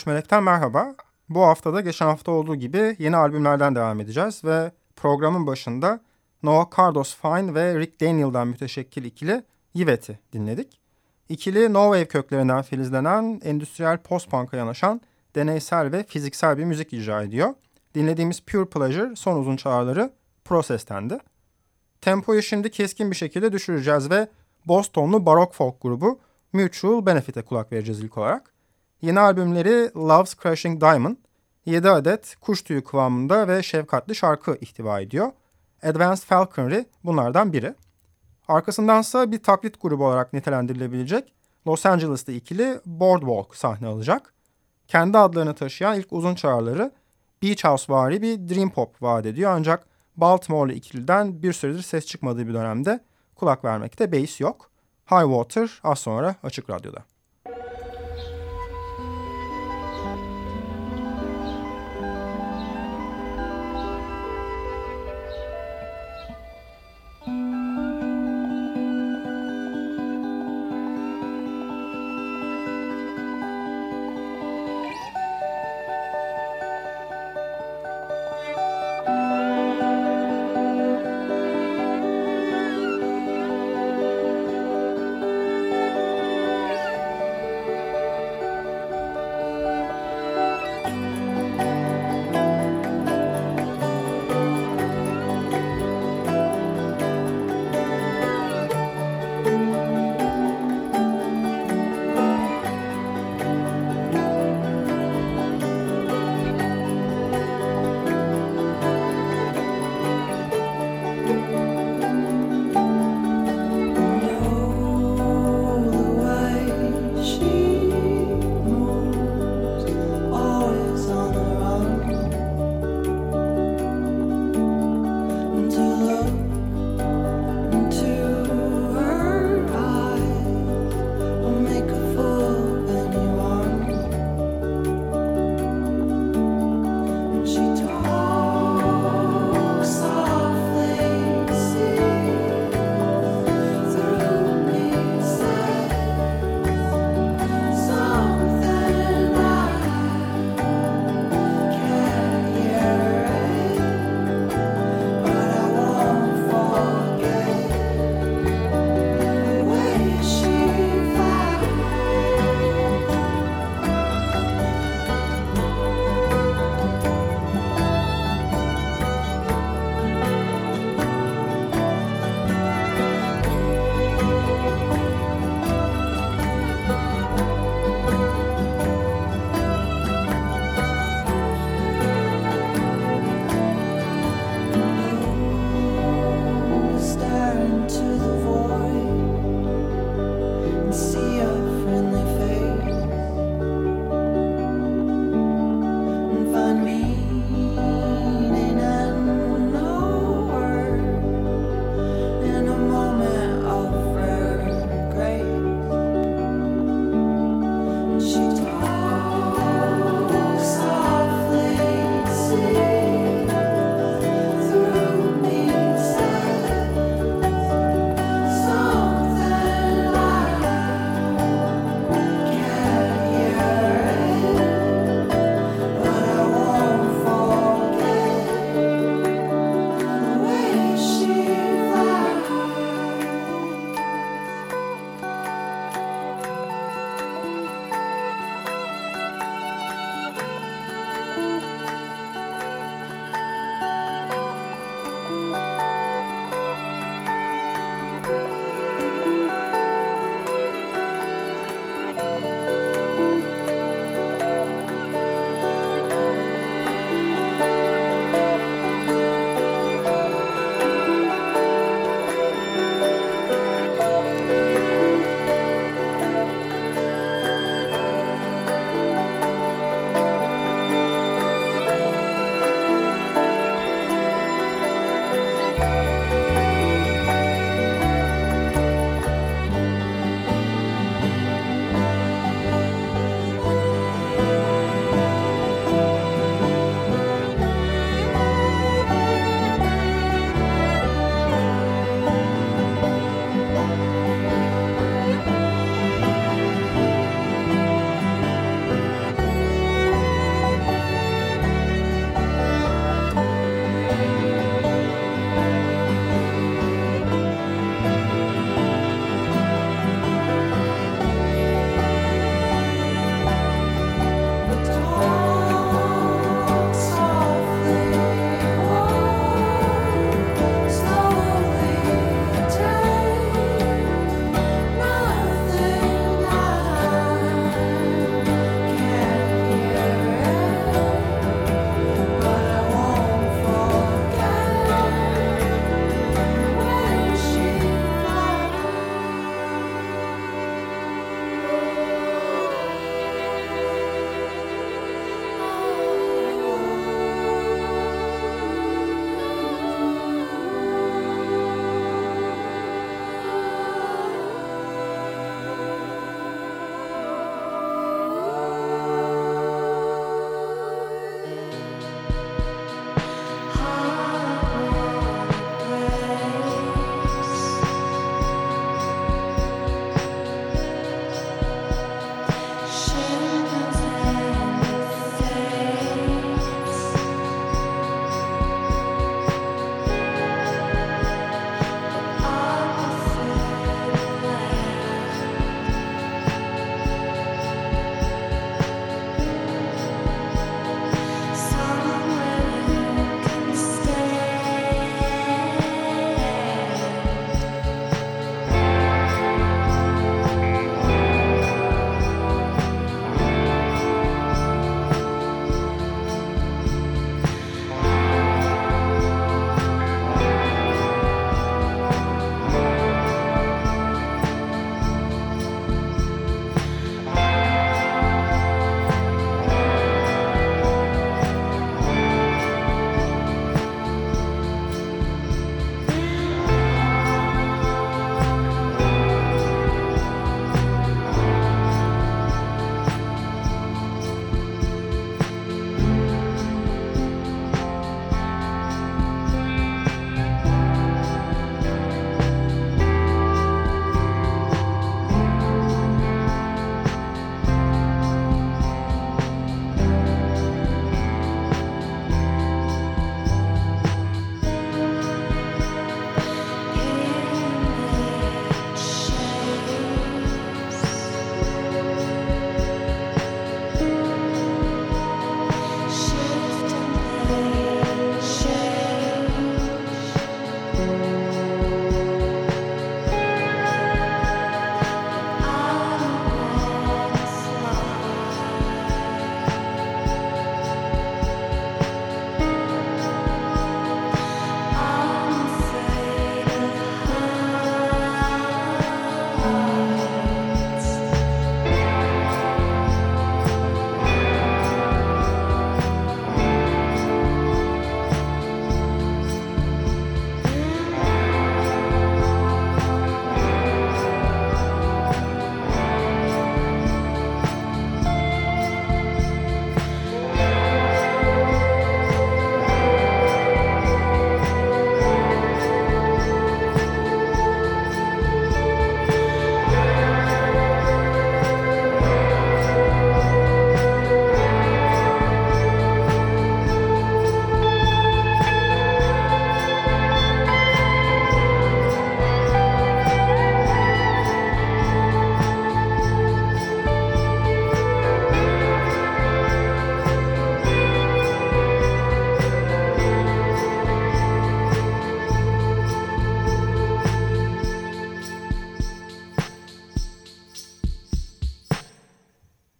13 Melek'ten merhaba. Bu haftada geçen hafta olduğu gibi yeni albümlerden devam edeceğiz ve programın başında Noah Cardos Fine ve Rick Daniel'dan müteşekkil ikili Yivet'i dinledik. İkili No Wave köklerinden filizlenen endüstriyel post-punk'a yanaşan deneysel ve fiziksel bir müzik icra ediyor. Dinlediğimiz Pure Pleasure son uzun çağrıları Process'tendi. Tempoyu şimdi keskin bir şekilde düşüreceğiz ve Bostonlu barok folk grubu Mutual Benefit'e kulak vereceğiz ilk olarak. Yeni albümleri Love's Crashing Diamond 7 adet kuş tüyü kıvamında ve şefkatli şarkı ihtiva ediyor. Advanced Falconry bunlardan biri. Arkasındansa bir taklit grubu olarak nitelendirilebilecek Los Angeles'ta ikili Boardwalk sahne alacak. Kendi adlarını taşıyan ilk uzun çağrıları Beach House vari bir dream pop vaat ediyor ancak Baltimore'lu ikiliden bir süredir ses çıkmadığı bir dönemde kulak vermekte beis yok. High Water az sonra Açık Radyo'da.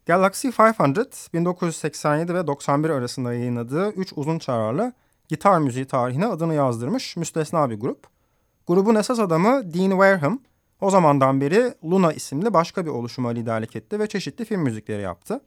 Galaxy 500 1987 ve 91 arasında yayınladığı 3 uzun çağrarlı gitar müziği tarihine adını yazdırmış müstesna bir grup. Grubun esas adamı Dean Wareham o zamandan beri Luna isimli başka bir oluşuma liderlik etti ve çeşitli film müzikleri yaptı.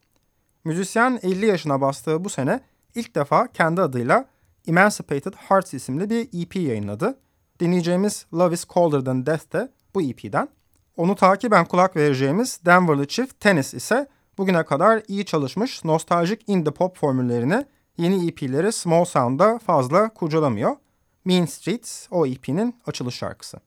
Müzisyen 50 yaşına bastığı bu sene ilk defa kendi adıyla Emancipated Hearts isimli bir EP yayınladı. Dinleyeceğimiz Love is Colder Than Death de bu EP'den. Onu takiben kulak vereceğimiz Denver'lı çift Tennis ise bugüne kadar iyi çalışmış nostaljik indie pop formüllerini yeni EP'leri Small Sound'da fazla kurcalamıyor. Mean Streets o EP'nin açılış şarkısı.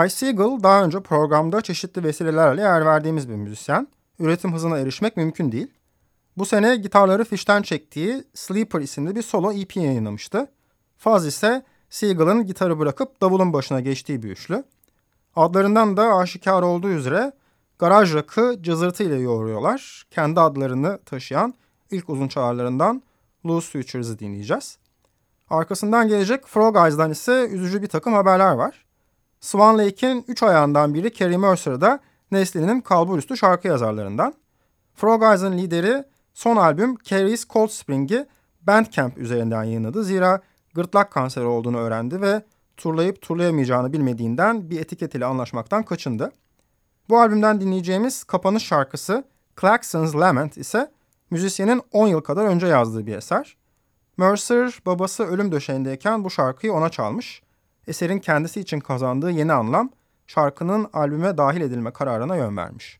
Ty Segall daha önce programda çeşitli vesilelerle yer verdiğimiz bir müzisyen. Üretim hızına erişmek mümkün değil. Bu sene gitarları fişten çektiği Sleeper isimli bir solo EP yayınlamıştı. Faz ise Seagal'ın gitarı bırakıp davulun başına geçtiği bir üçlü. Adlarından da aşikar olduğu üzere garaj rock'ı cızırtı ile yoğuruyorlar. Kendi adlarını taşıyan ilk uzun çağrılarından Loose Futures'ı dinleyeceğiz. Arkasından gelecek Frog Eyes'dan ise üzücü bir takım haberler var. Swan Lake'in üç ayağından biri Kerry Mercer da Nestle'nin kalburüstü şarkı yazarlarından. Frog Eyes'ın lideri son albüm Kerry's Cold Spring'i Bandcamp üzerinden yayınladı. Zira gırtlak kanseri olduğunu öğrendi ve turlayıp turlayamayacağını bilmediğinden bir etiket ile anlaşmaktan kaçındı. Bu albümden dinleyeceğimiz kapanış şarkısı Claxon's Lament ise müzisyenin 10 yıl kadar önce yazdığı bir eser. Mercer babası ölüm döşeğindeyken bu şarkıyı ona çalmış. Eserin kendisi için kazandığı yeni anlam şarkının albüme dahil edilme kararına yön vermiş.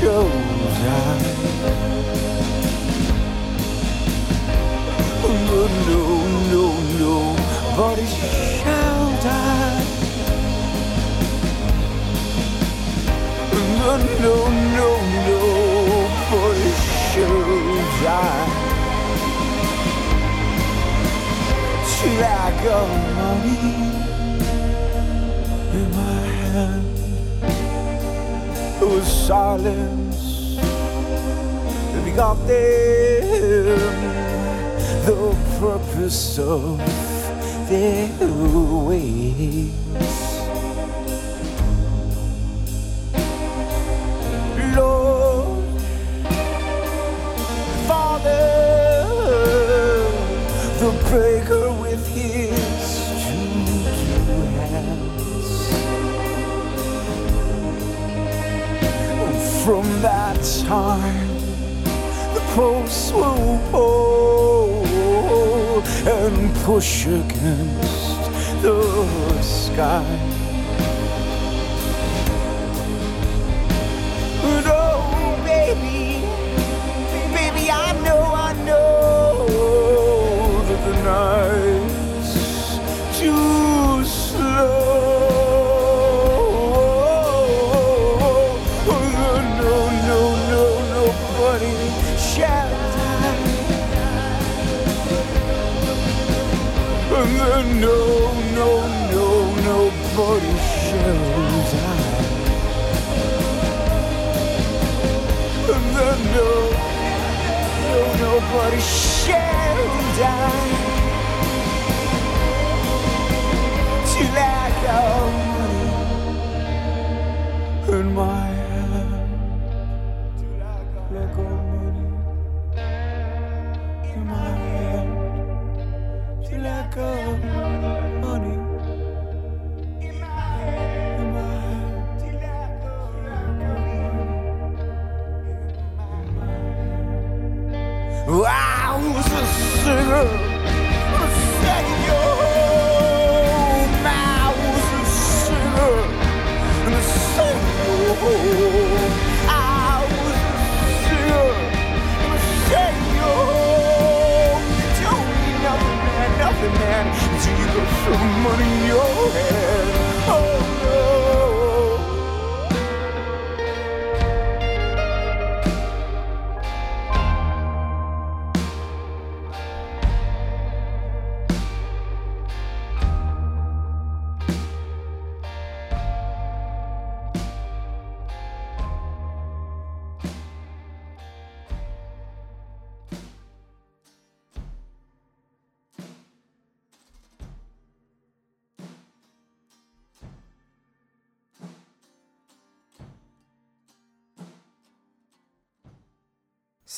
Shows I? No, no, no, no, but it shall die. No, no, no, no, it shall die. Till I got money It was silence. We got them the purpose of their ways. From that time, the posts will pull and push against the sky. But oh, baby, baby, I know, I know that the night's die.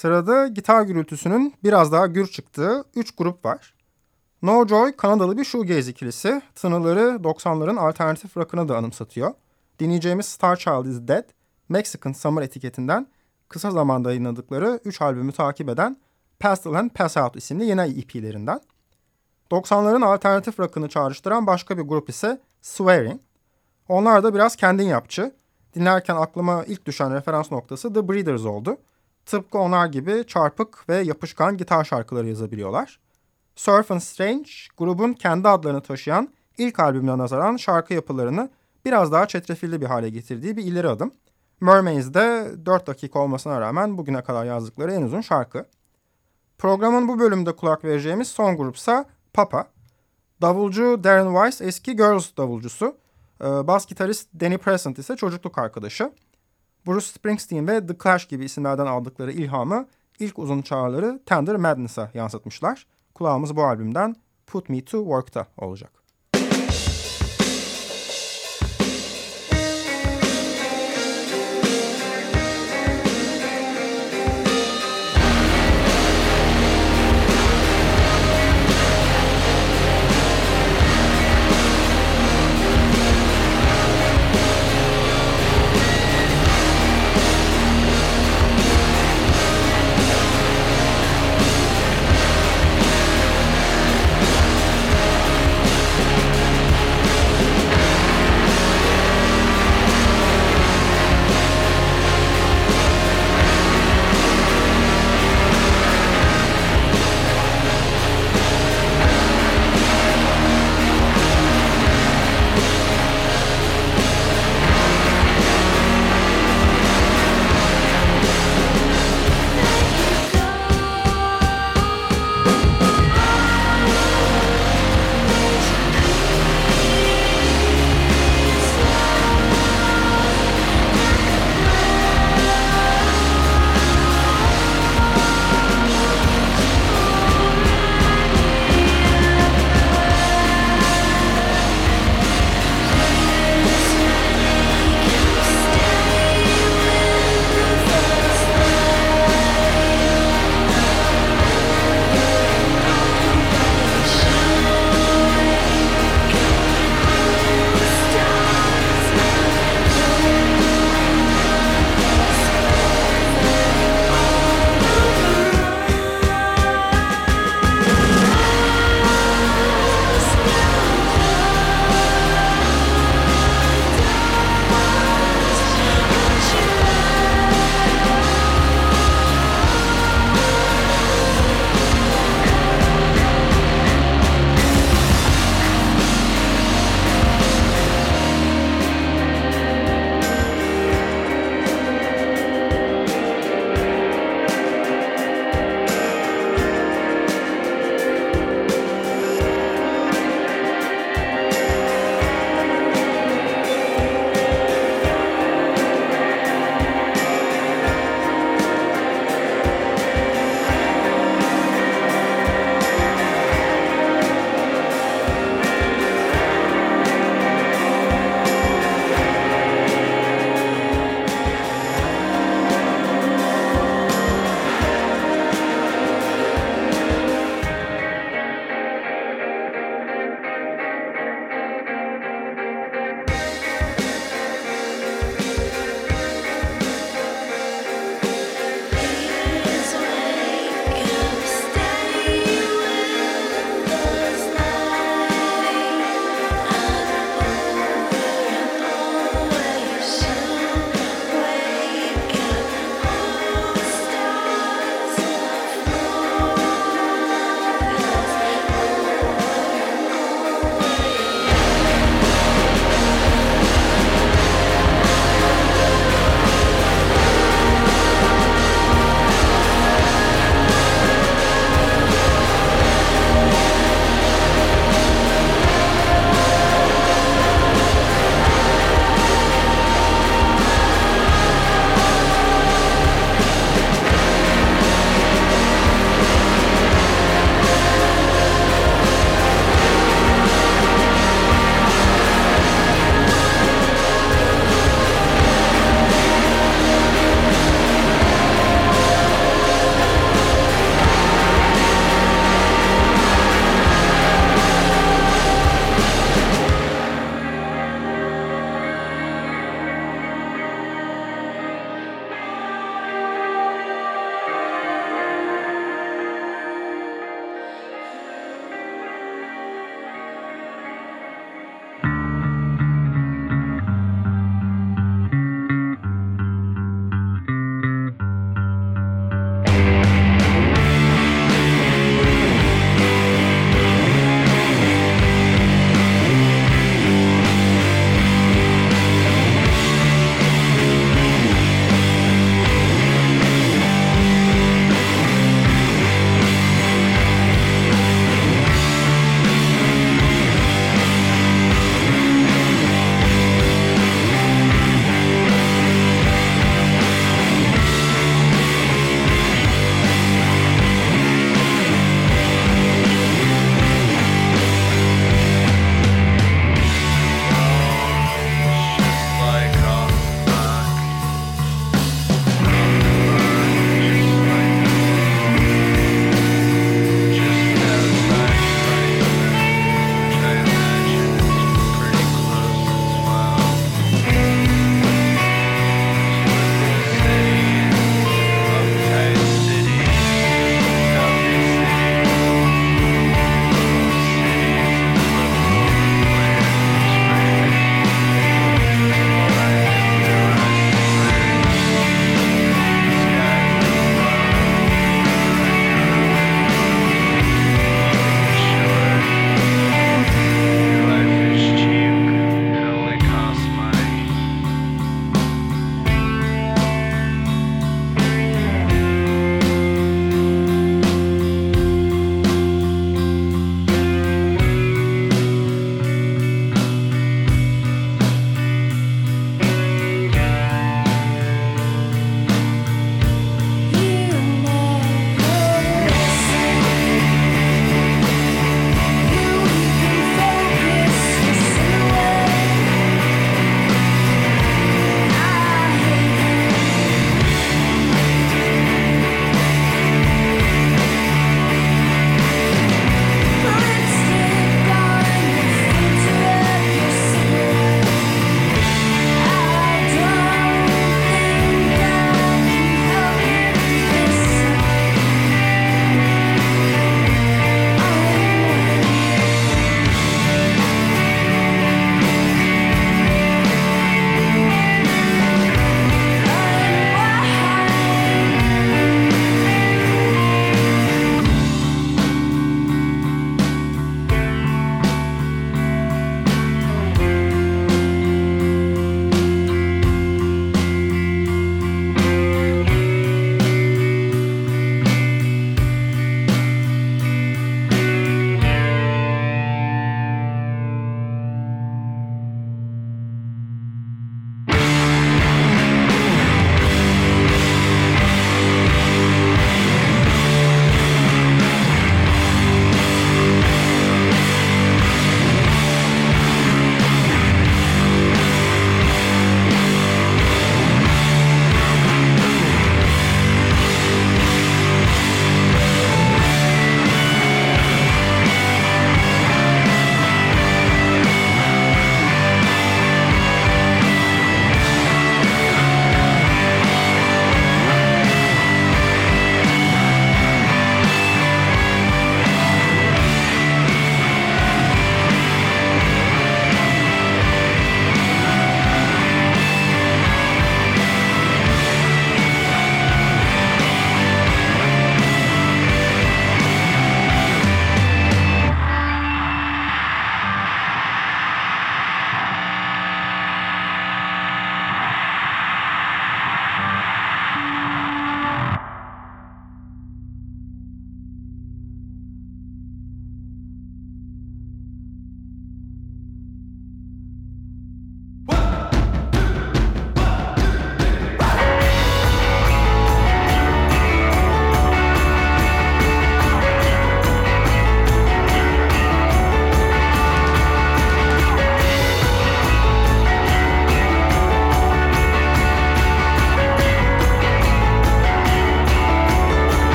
Sırada gitar gürültüsünün biraz daha gür çıktığı 3 grup var. No Joy Kanadalı bir shoegaze ikilisi. Tınıları 90'ların alternatif rock'ını da anımsatıyor. Dinleyeceğimiz Star Child is Dead, Mexican Summer etiketinden kısa zamanda yayınladıkları 3 albümü takip eden Pastel and Pass Out isimli yeni EP'lerinden. 90'ların alternatif rock'ını çağrıştıran başka bir grup ise Swearing. Onlar da biraz kendin yapçı. Dinlerken aklıma ilk düşen referans noktası The Breeders oldu. Tıpkı onlar gibi çarpık ve yapışkan gitar şarkıları yazabiliyorlar. Surf and Strange, grubun kendi adlarını taşıyan ilk albümüne nazaran şarkı yapılarını biraz daha çetrefilli bir hale getirdiği bir ileri adım. Mermaids de 4 dakika olmasına rağmen bugüne kadar yazdıkları en uzun şarkı. Programın bu bölümünde kulak vereceğimiz son grupsa Papa. Davulcu Darren Weiss eski Girls davulcusu. Ee, Bas gitarist Danny Present ise çocukluk arkadaşı. Bruce Springsteen ve The Clash gibi isimlerden aldıkları ilhamı ilk uzun çağrıları Tender Madness'a yansıtmışlar. Kulağımız bu albümden Put Me To Work'ta olacak.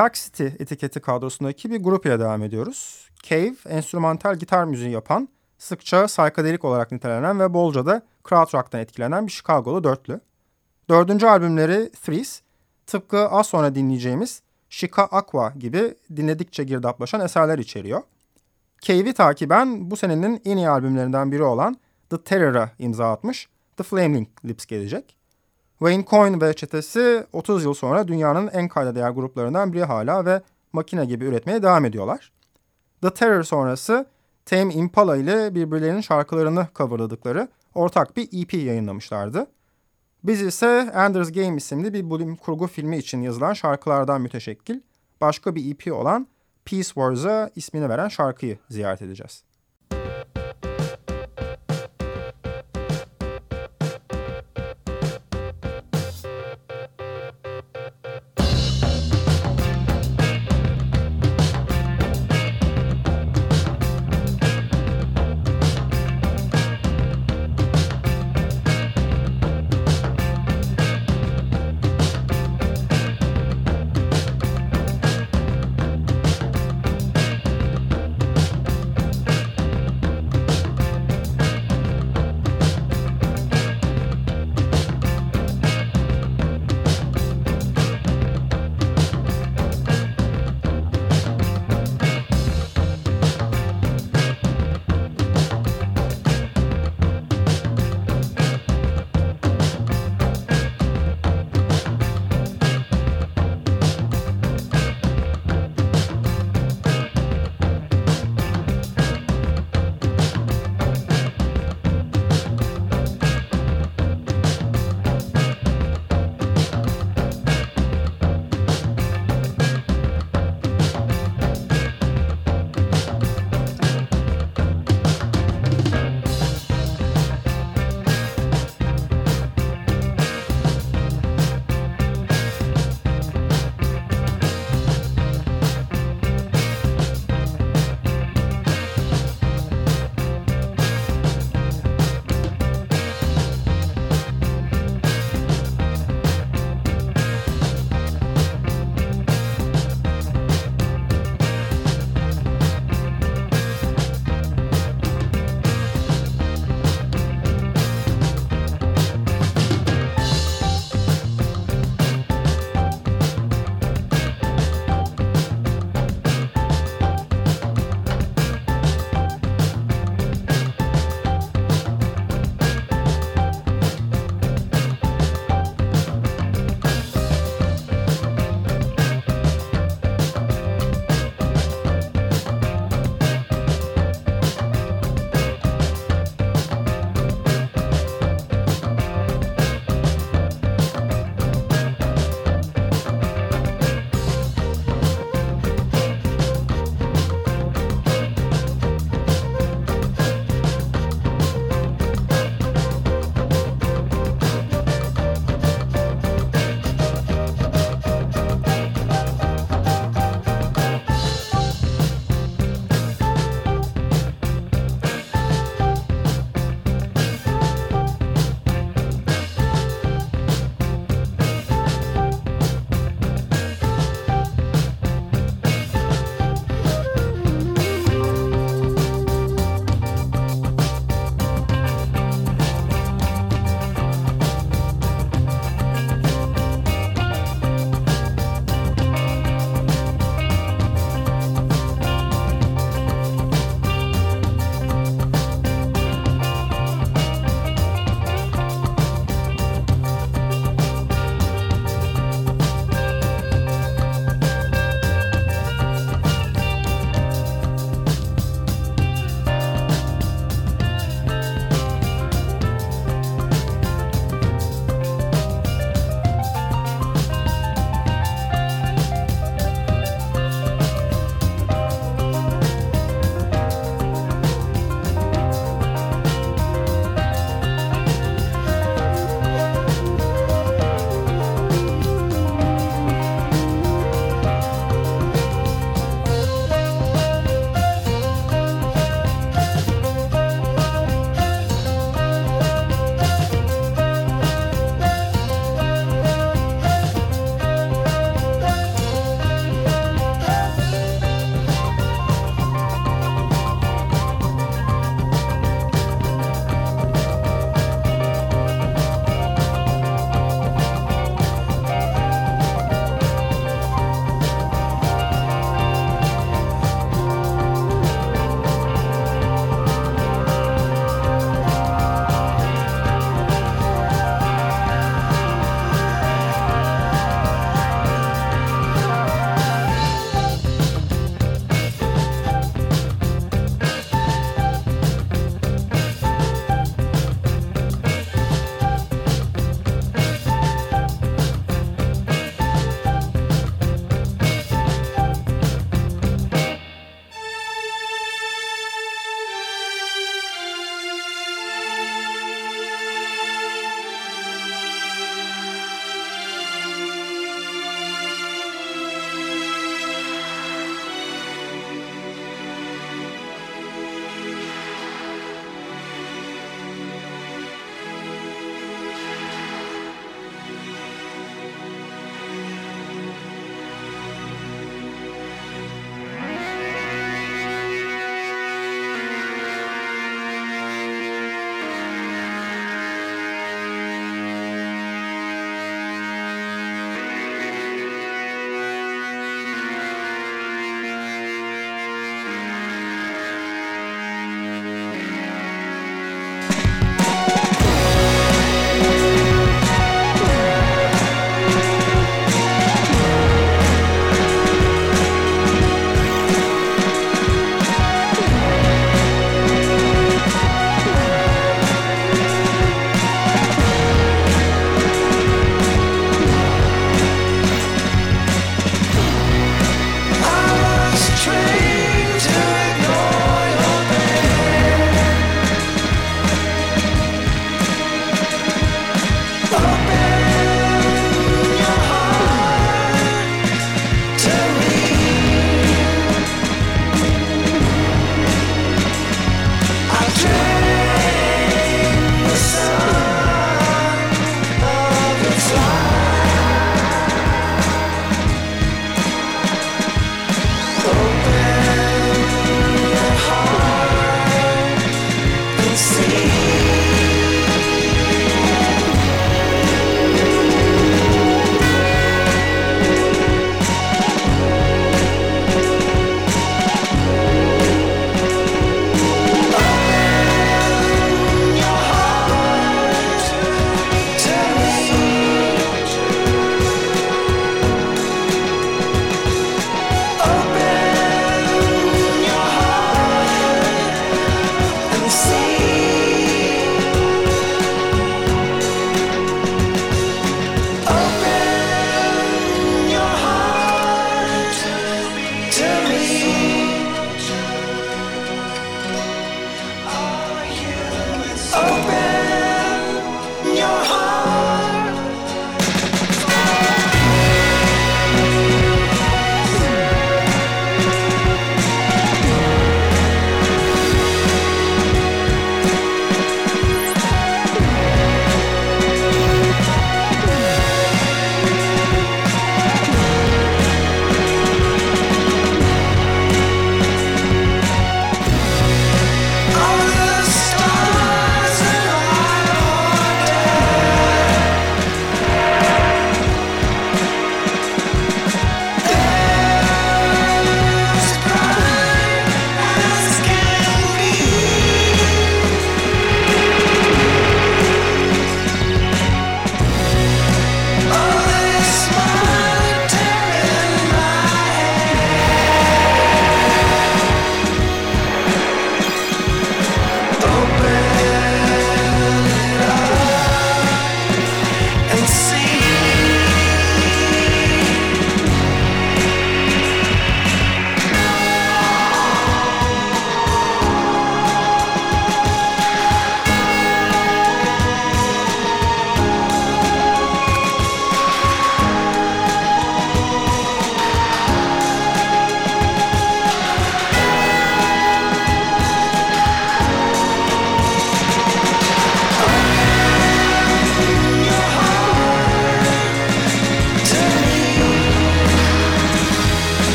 Drag City etiketi kadrosundaki bir grup ile devam ediyoruz. Cave, enstrümantal gitar müziği yapan, sıkça psychedelic olarak nitelenen ve bolca da crowd etkilenen bir Chicago'lu dörtlü. Dördüncü albümleri Threes, tıpkı az sonra dinleyeceğimiz Chica Aqua gibi dinledikçe girdaplaşan eserler içeriyor. Cave'i takiben bu senenin en iyi albümlerinden biri olan The Terror'a imza atmış The Flaming Lips gelecek. Wayne Coyne ve çetesi 30 yıl sonra dünyanın en kayda değer gruplarından biri hala ve makine gibi üretmeye devam ediyorlar. The Terror sonrası Tame Impala ile birbirlerinin şarkılarını coverladıkları ortak bir EP yayınlamışlardı. Biz ise Ender's Game isimli bir bilim kurgu filmi için yazılan şarkılardan müteşekkil başka bir EP olan Peace Wars'a ismini veren şarkıyı ziyaret edeceğiz.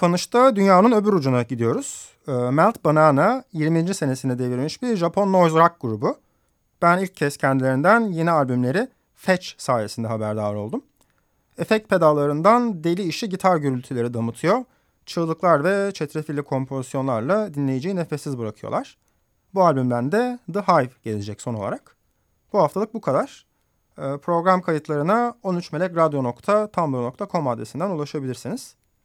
Kapanışta dünyanın öbür ucuna gidiyoruz. Ee, Melt Banana 20. senesinde devirmiş bir Japon noise rock grubu. Ben ilk kez kendilerinden yeni albümleri Fetch sayesinde haberdar oldum. Efekt pedallarından deli işi gitar gürültüleri damıtıyor. Çığlıklar ve çetrefilli kompozisyonlarla dinleyiciyi nefessiz bırakıyorlar. Bu albümden de The Hive gelecek son olarak. Bu haftalık bu kadar. Ee, program kayıtlarına 13melekradyo.tumblr.com adresinden ulaşabilirsiniz.